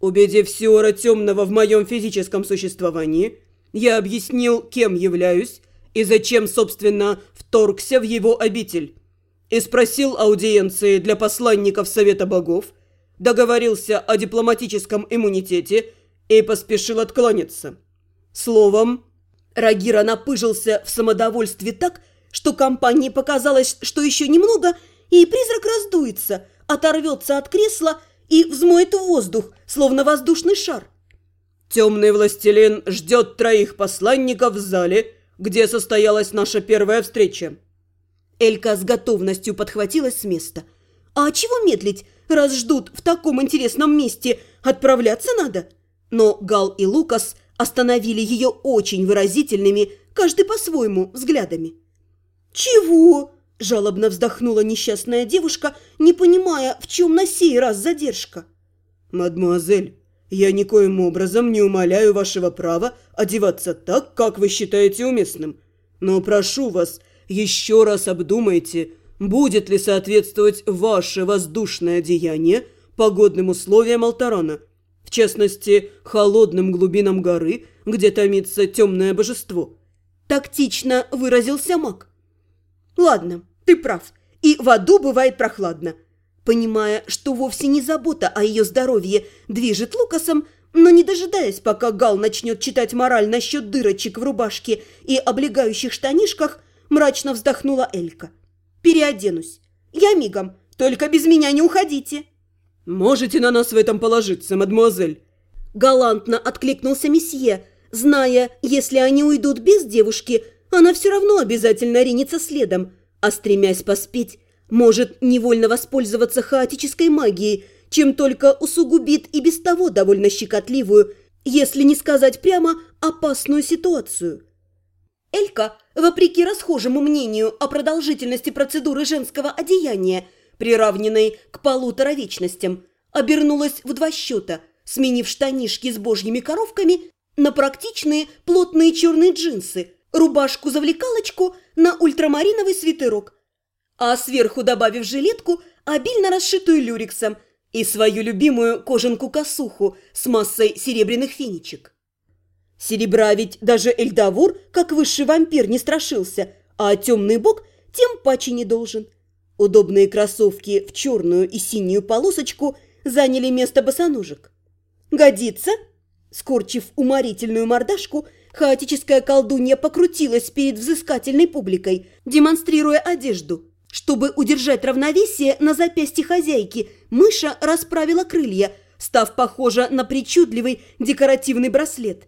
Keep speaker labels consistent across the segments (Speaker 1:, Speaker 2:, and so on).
Speaker 1: Убедив Сиора Темного в моем физическом существовании, я объяснил, кем являюсь и зачем, собственно, вторгся в его обитель. И спросил аудиенции для посланников Совета Богов, договорился о дипломатическом иммунитете и поспешил откланяться. Словом, Рагира напыжился в самодовольстве так, что компании показалось, что еще немного, и призрак раздуется, оторвется от кресла и взмоет в воздух, словно воздушный шар. Темный властелин ждет троих посланников в зале, где состоялась наша первая встреча. Элька с готовностью подхватилась с места. А чего медлить, раз ждут в таком интересном месте? Отправляться надо? Но Гал и Лукас остановили ее очень выразительными, каждый по-своему, взглядами. «Чего?» – жалобно вздохнула несчастная девушка, не понимая, в чем на сей раз задержка.
Speaker 2: «Мадемуазель, я никоим образом не умоляю вашего права одеваться так, как вы считаете уместным. Но прошу вас, еще раз обдумайте, будет ли соответствовать ваше воздушное одеяние погодным условиям Алтарана, в частности, холодным глубинам горы, где томится темное божество.
Speaker 1: Тактично выразился маг. Ладно, ты прав, и в аду бывает прохладно. Понимая, что вовсе не забота о ее здоровье движет Лукасом, но не дожидаясь, пока Гал начнет читать мораль насчет дырочек в рубашке и облегающих штанишках, мрачно вздохнула Элька. «Переоденусь. Я мигом, только без меня не уходите».
Speaker 2: «Можете на нас в этом положиться, мадемуазель?»
Speaker 1: Галантно откликнулся месье, зная, если они уйдут без девушки, она все равно обязательно ринется следом, а стремясь поспеть, может невольно воспользоваться хаотической магией, чем только усугубит и без того довольно щекотливую, если не сказать прямо, опасную ситуацию. Элька, вопреки расхожему мнению о продолжительности процедуры женского одеяния, приравненной к полутора вечностям, обернулась в два счета, сменив штанишки с божьими коровками на практичные плотные черные джинсы, рубашку-завлекалочку на ультрамариновый свитерок, а сверху добавив жилетку, обильно расшитую люрексом, и свою любимую кожанку-косуху с массой серебряных финичек. Серебра ведь даже Эльдавур, как высший вампир, не страшился, а темный бог тем паче не должен. Удобные кроссовки в черную и синюю полосочку заняли место босоножек. «Годится?» Скорчив уморительную мордашку, хаотическая колдунья покрутилась перед взыскательной публикой, демонстрируя одежду. Чтобы удержать равновесие на запястье хозяйки, мыша расправила крылья, став похожа на причудливый декоративный браслет.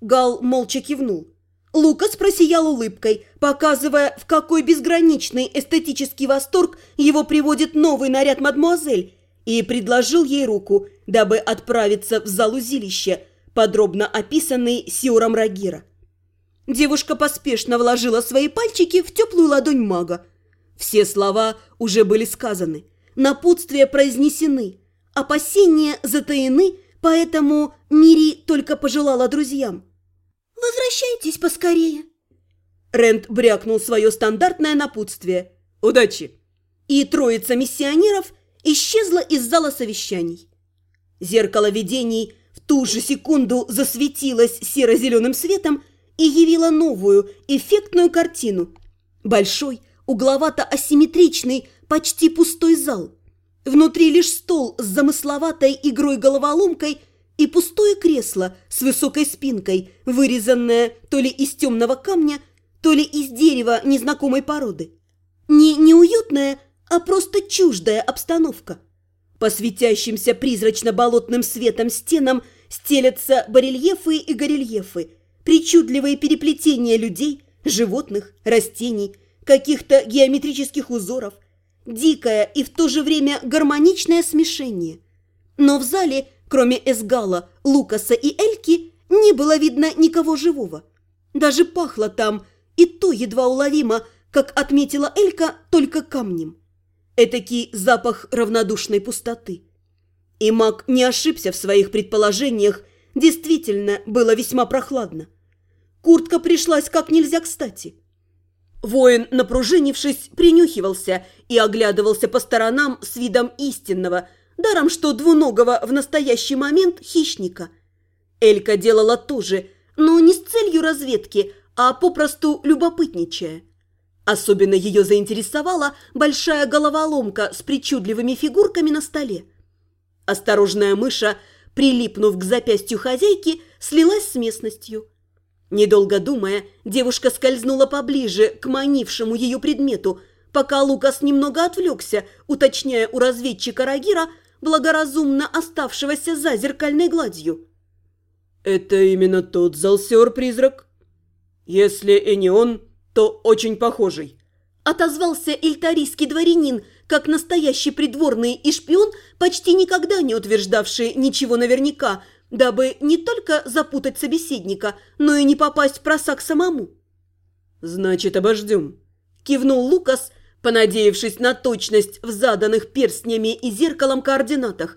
Speaker 1: Гал молча кивнул. Лукас просиял улыбкой, показывая, в какой безграничный эстетический восторг его приводит новый наряд мадмуазель, и предложил ей руку, дабы отправиться в зал узилища, подробно описанный Сиором Рагира. Девушка поспешно вложила свои пальчики в теплую ладонь мага. Все слова уже были сказаны, напутствия произнесены, опасения затаены, поэтому Мири только пожелала друзьям. «Возвращайтесь поскорее!» Рент брякнул свое стандартное напутствие. «Удачи!» И троица миссионеров исчезла из зала совещаний. Зеркало видений ту же секунду засветилось серо-зеленым светом и явило новую, эффектную картину. Большой, угловато-асимметричный, почти пустой зал. Внутри лишь стол с замысловатой игрой-головоломкой – и пустое кресло с высокой спинкой, вырезанное то ли из темного камня, то ли из дерева незнакомой породы. Не неуютная, а просто чуждая обстановка. По светящимся призрачно-болотным светом стенам стелятся барельефы и горельефы, причудливые переплетения людей, животных, растений, каких-то геометрических узоров, дикое и в то же время гармоничное смешение. Но в зале Кроме Эсгала, Лукаса и Эльки, не было видно никого живого. Даже пахло там, и то едва уловимо, как отметила Элька, только камнем. Этакий запах равнодушной пустоты. И маг не ошибся в своих предположениях, действительно было весьма прохладно. Куртка пришлась как нельзя кстати. Воин, напружинившись, принюхивался и оглядывался по сторонам с видом истинного – даром что двуногого в настоящий момент хищника. Элька делала то же, но не с целью разведки, а попросту любопытничая. Особенно ее заинтересовала большая головоломка с причудливыми фигурками на столе. Осторожная мыша, прилипнув к запястью хозяйки, слилась с местностью. Недолго думая, девушка скользнула поближе к манившему ее предмету, пока Лукас немного отвлекся, уточняя у разведчика Рагира, благоразумно оставшегося за зеркальной гладью.
Speaker 2: «Это именно тот залсер-призрак? Если и не он, то очень похожий».
Speaker 1: Отозвался ильтарийский дворянин, как настоящий придворный и шпион, почти никогда не утверждавший ничего наверняка, дабы не только запутать собеседника, но и не попасть в просак самому.
Speaker 2: «Значит, обождем», –
Speaker 1: кивнул Лукас, понадеявшись на точность в заданных перстнями и зеркалом координатах,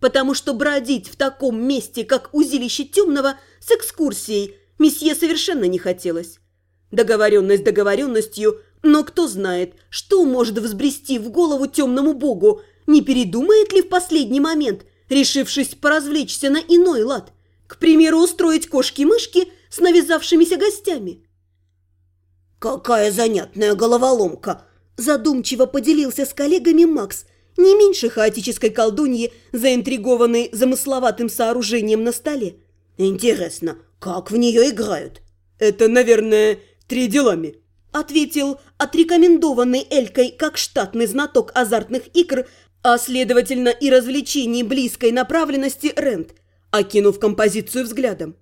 Speaker 1: потому что бродить в таком месте, как узилище темного, с экскурсией месье совершенно не хотелось. Договоренность договоренностью, но кто знает, что может взбрести в голову темному богу, не передумает ли в последний момент, решившись поразвлечься на иной лад, к примеру, устроить кошки-мышки с навязавшимися гостями.
Speaker 3: «Какая занятная головоломка!»
Speaker 1: Задумчиво поделился с коллегами Макс, не меньше хаотической колдуньи, заинтригованной замысловатым сооружением на столе.
Speaker 3: «Интересно, как в нее играют?»
Speaker 2: «Это, наверное, три делами», –
Speaker 1: ответил отрекомендованный Элькой как штатный знаток азартных игр, а следовательно и развлечений близкой направленности Рент, окинув композицию взглядом.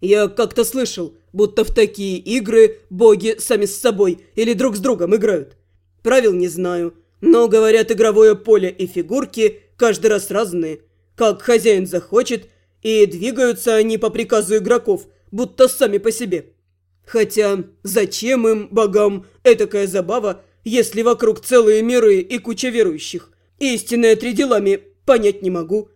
Speaker 2: «Я как-то слышал, будто в такие игры боги сами с собой или друг с другом играют. Правил не знаю, но, говорят, игровое поле и фигурки каждый раз разные, как хозяин захочет, и двигаются они по приказу игроков, будто сами по себе». Хотя зачем им, богам, этакая забава, если вокруг целые миры и куча верующих? Истинное три делами понять не могу.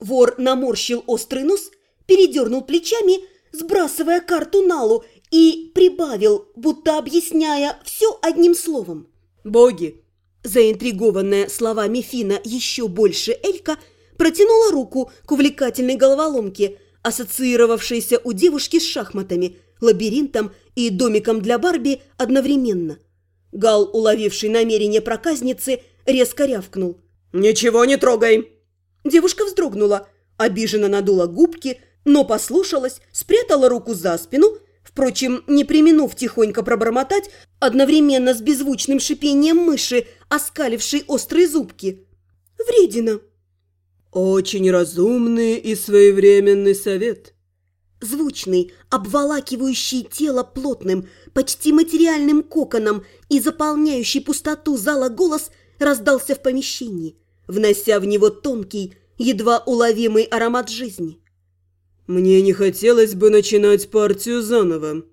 Speaker 1: Вор наморщил острый нос, передернул плечами, сбрасывая карту Налу, и прибавил, будто объясняя все одним словом.
Speaker 2: «Боги!»
Speaker 1: Заинтригованная словами Фина еще больше Элька протянула руку к увлекательной головоломке, ассоциировавшейся у девушки с шахматами – лабиринтом и домиком для Барби одновременно. Гал, уловивший намерение проказницы, резко рявкнул.
Speaker 2: «Ничего не трогай!»
Speaker 1: Девушка вздрогнула, обиженно надула губки, но послушалась, спрятала руку за спину, впрочем, не применув тихонько пробормотать, одновременно с беззвучным шипением мыши, оскалившей острые зубки. «Вредина!»
Speaker 2: «Очень разумный и своевременный совет»,
Speaker 1: Звучный, обволакивающий тело плотным, почти материальным коконом и заполняющий пустоту зала голос раздался в помещении, внося в него тонкий, едва уловимый аромат жизни.
Speaker 2: «Мне не хотелось бы начинать партию заново».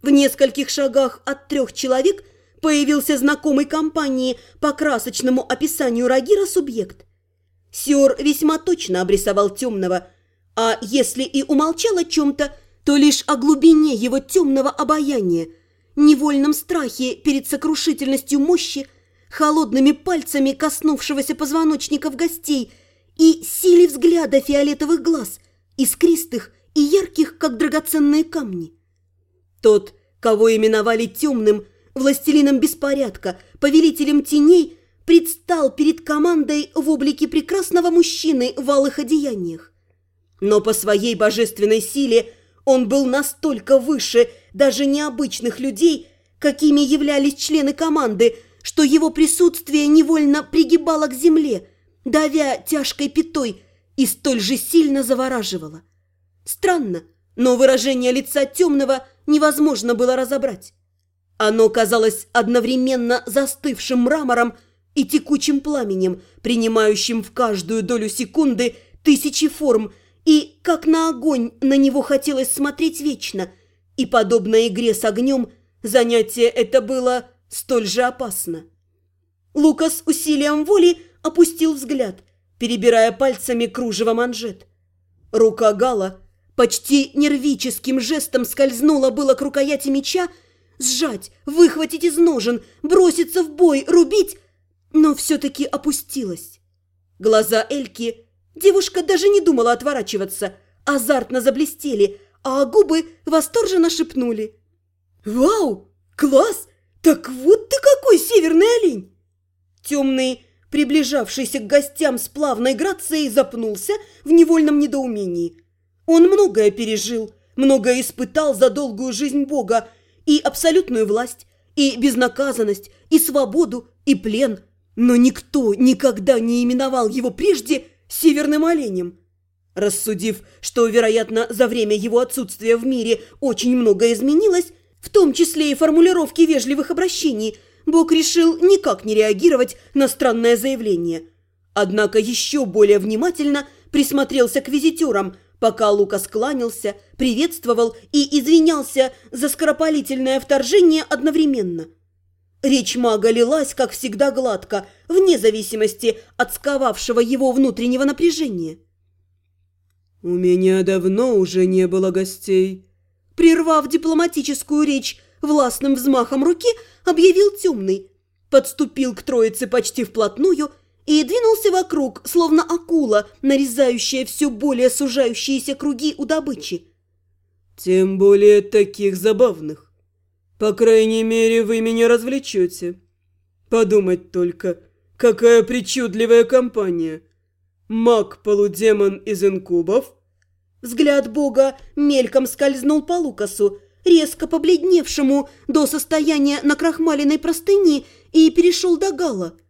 Speaker 1: В нескольких шагах от трех человек появился знакомый компании по красочному описанию Рагира субъект. Сиор весьма точно обрисовал темного – а если и умолчал о чем-то, то лишь о глубине его темного обаяния, невольном страхе перед сокрушительностью мощи, холодными пальцами коснувшегося позвоночников гостей и силе взгляда фиолетовых глаз, искристых и ярких, как драгоценные камни. Тот, кого именовали темным, властелином беспорядка, повелителем теней, предстал перед командой в облике прекрасного мужчины в алых одеяниях. Но по своей божественной силе он был настолько выше даже необычных людей, какими являлись члены команды, что его присутствие невольно пригибало к земле, давя тяжкой пятой и столь же сильно завораживало. Странно, но выражение лица темного невозможно было разобрать. Оно казалось одновременно застывшим мрамором и текучим пламенем, принимающим в каждую долю секунды тысячи форм и как на огонь на него хотелось смотреть вечно, и, подобно игре с огнем, занятие это было столь же опасно. Лукас усилием воли опустил взгляд, перебирая пальцами кружево манжет. Рука Гала почти нервическим жестом скользнула было к рукояти меча, сжать, выхватить из ножен, броситься в бой, рубить, но все-таки опустилась. Глаза Эльки... Девушка даже не думала отворачиваться. Азартно заблестели, а губы восторженно шепнули. «Вау! Класс! Так вот ты какой северный олень!» Темный, приближавшийся к гостям с плавной грацией, запнулся в невольном недоумении. Он многое пережил, многое испытал за долгую жизнь Бога, и абсолютную власть, и безнаказанность, и свободу, и плен. Но никто никогда не именовал его прежде северным оленем. Рассудив, что, вероятно, за время его отсутствия в мире очень многое изменилось, в том числе и формулировки вежливых обращений, Бог решил никак не реагировать на странное заявление. Однако еще более внимательно присмотрелся к визитерам – пока Лука скланялся, приветствовал и извинялся за скоропалительное вторжение одновременно. Речь мага лилась, как всегда, гладко, вне зависимости от сковавшего его внутреннего напряжения.
Speaker 2: «У меня давно уже не было гостей», —
Speaker 1: прервав дипломатическую речь властным взмахом руки, объявил темный, подступил к троице почти вплотную и двинулся вокруг, словно акула, нарезающая все более сужающиеся круги у добычи.
Speaker 2: «Тем более таких забавных. По крайней мере, вы меня развлечете. Подумать только, какая причудливая компания. Маг-полудемон из инкубов».
Speaker 1: Взгляд бога мельком скользнул по Лукасу, резко побледневшему до состояния накрахмаленной простыни, и перешел до Гала –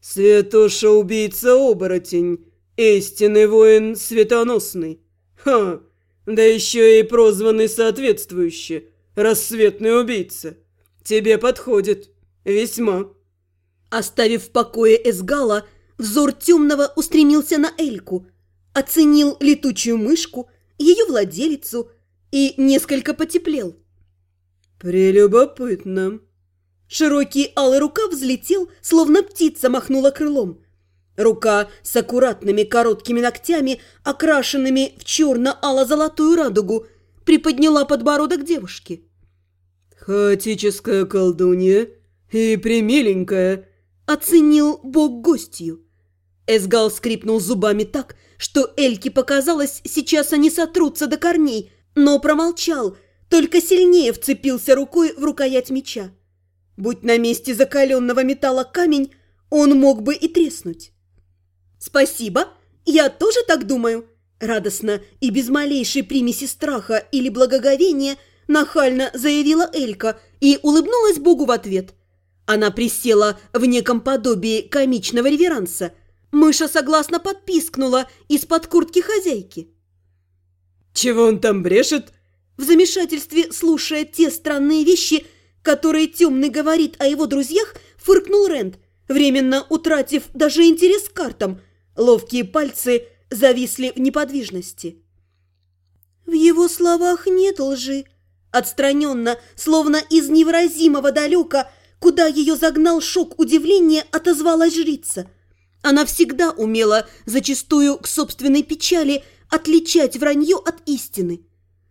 Speaker 2: «Святоша-убийца-оборотень, истинный воин светоносный. Ха, да еще и прозванный соответствующе, рассветный убийца. Тебе подходит, весьма».
Speaker 1: Оставив в покое Эсгала, взор темного устремился на Эльку, оценил летучую мышку, ее владелицу и несколько потеплел.
Speaker 2: «Прелюбопытно»,
Speaker 1: Широкий алый рукав взлетел, словно птица махнула крылом. Рука с аккуратными короткими ногтями, окрашенными в черно-ало-золотую радугу, приподняла подбородок девушки.
Speaker 2: «Хаотическая колдунья и примиленькая», —
Speaker 1: оценил бог гостью. Эсгал скрипнул зубами так, что Эльке показалось, сейчас они сотрутся до корней, но промолчал, только сильнее вцепился рукой в рукоять меча. Будь на месте закаленного металла камень, он мог бы и треснуть. «Спасибо, я тоже так думаю», – радостно и без малейшей примеси страха или благоговения нахально заявила Элька и улыбнулась Богу в ответ. Она присела в неком подобии комичного реверанса. Мыша согласно подпискнула из-под куртки хозяйки.
Speaker 2: «Чего он там брешет?»
Speaker 1: В замешательстве, слушая те странные вещи, который темный говорит о его друзьях, фыркнул Рент, временно утратив даже интерес к картам. Ловкие пальцы зависли в неподвижности. В его словах нет лжи. Отстраненно, словно из невыразимого далека, куда ее загнал шок удивления, отозвалась жрица. Она всегда умела, зачастую к собственной печали, отличать вранье от истины.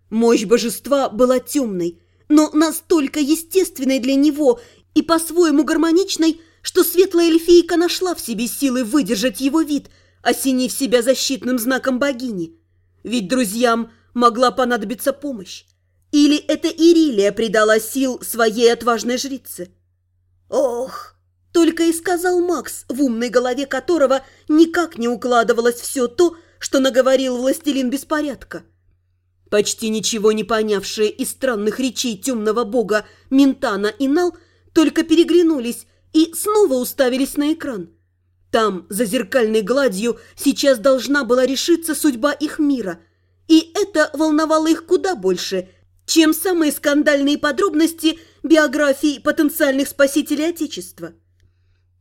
Speaker 1: Мощь божества была темной, но настолько естественной для него и по-своему гармоничной, что светлая эльфийка нашла в себе силы выдержать его вид, осенив себя защитным знаком богини. Ведь друзьям могла понадобиться помощь. Или это Ирилия придала сил своей отважной жрице? «Ох!» – только и сказал Макс, в умной голове которого никак не укладывалось все то, что наговорил властелин беспорядка – Почти ничего не понявшие из странных речей темного бога Ментана и Нал только переглянулись и снова уставились на экран. Там, за зеркальной гладью, сейчас должна была решиться судьба их мира. И это волновало их куда больше, чем самые скандальные подробности биографий потенциальных спасителей Отечества.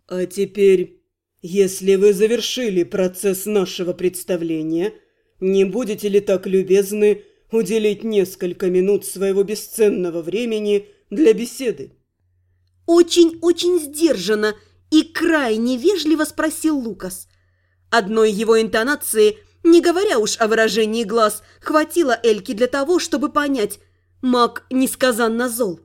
Speaker 2: «А теперь, если вы завершили процесс нашего представления, не будете ли так любезны уделить несколько минут своего бесценного времени для беседы.
Speaker 1: Очень-очень сдержанно и крайне вежливо спросил Лукас. Одной его интонации, не говоря уж о выражении глаз, хватило Эльке для того, чтобы понять, маг несказанно зол.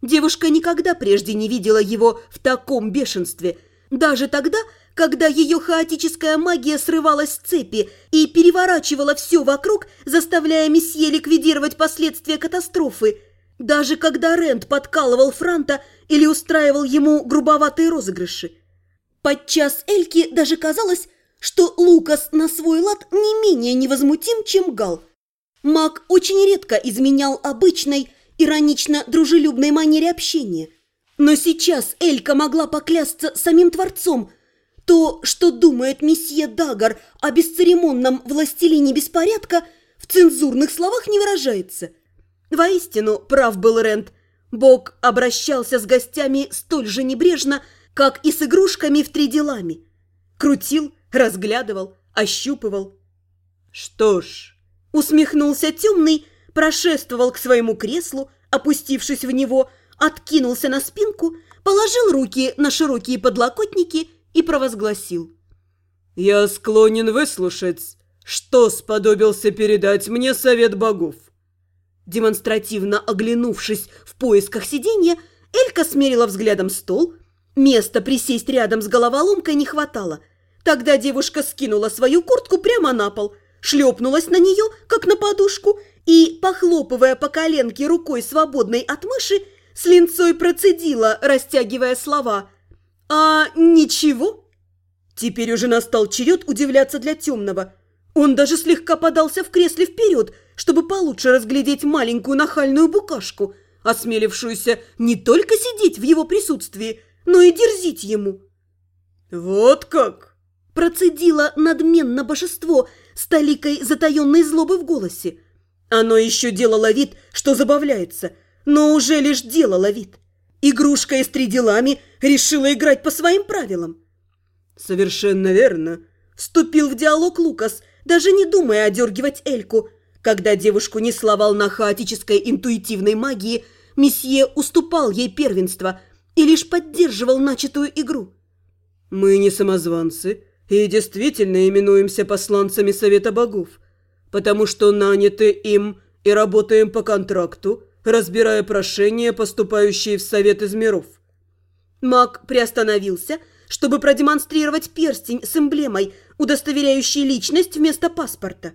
Speaker 1: Девушка никогда прежде не видела его в таком бешенстве, Даже тогда, когда ее хаотическая магия срывалась с цепи и переворачивала все вокруг, заставляя месье ликвидировать последствия катастрофы, даже когда Рент подкалывал Франта или устраивал ему грубоватые розыгрыши. Подчас Эльке даже казалось, что Лукас на свой лад не менее невозмутим, чем Гал. Маг очень редко изменял обычной, иронично-дружелюбной манере общения. Но сейчас Элька могла поклясться самим Творцом – то, что думает месье Дагар о бесцеремонном властелине беспорядка, в цензурных словах не выражается. Воистину, прав был Рент. Бог обращался с гостями столь же небрежно, как и с игрушками в три делами. Крутил, разглядывал, ощупывал.
Speaker 2: «Что ж...»
Speaker 1: — усмехнулся темный, прошествовал к своему креслу, опустившись в него, откинулся на спинку, положил руки на широкие подлокотники и провозгласил.
Speaker 2: «Я склонен выслушать, что сподобился передать мне совет богов».
Speaker 1: Демонстративно оглянувшись в поисках сиденья, Элька смерила взглядом стол. Места присесть рядом с головоломкой не хватало. Тогда девушка скинула свою куртку прямо на пол, шлепнулась на нее, как на подушку, и, похлопывая по коленке рукой свободной от мыши, с линцой процедила, растягивая слова – «А ничего?» Теперь уже настал черед удивляться для темного. Он даже слегка подался в кресле вперед, чтобы получше разглядеть маленькую нахальную букашку, осмелившуюся не только сидеть в его присутствии, но и дерзить ему.
Speaker 2: «Вот как!»
Speaker 1: Процедило надменно божество с толикой затаенной злобы в голосе. Оно еще делало вид, что забавляется, но уже лишь делало вид. Игрушка с делами решила играть по своим правилам.
Speaker 2: «Совершенно верно», – вступил в диалог Лукас, даже не думая одергивать Эльку. Когда девушку несла волна хаотической интуитивной магии, месье уступал ей первенство и лишь поддерживал начатую игру. «Мы не самозванцы и действительно именуемся посланцами Совета Богов, потому что наняты им и работаем по контракту – разбирая прошения, поступающие в Совет из миров.
Speaker 1: Маг приостановился, чтобы продемонстрировать перстень с эмблемой, удостоверяющей личность вместо паспорта.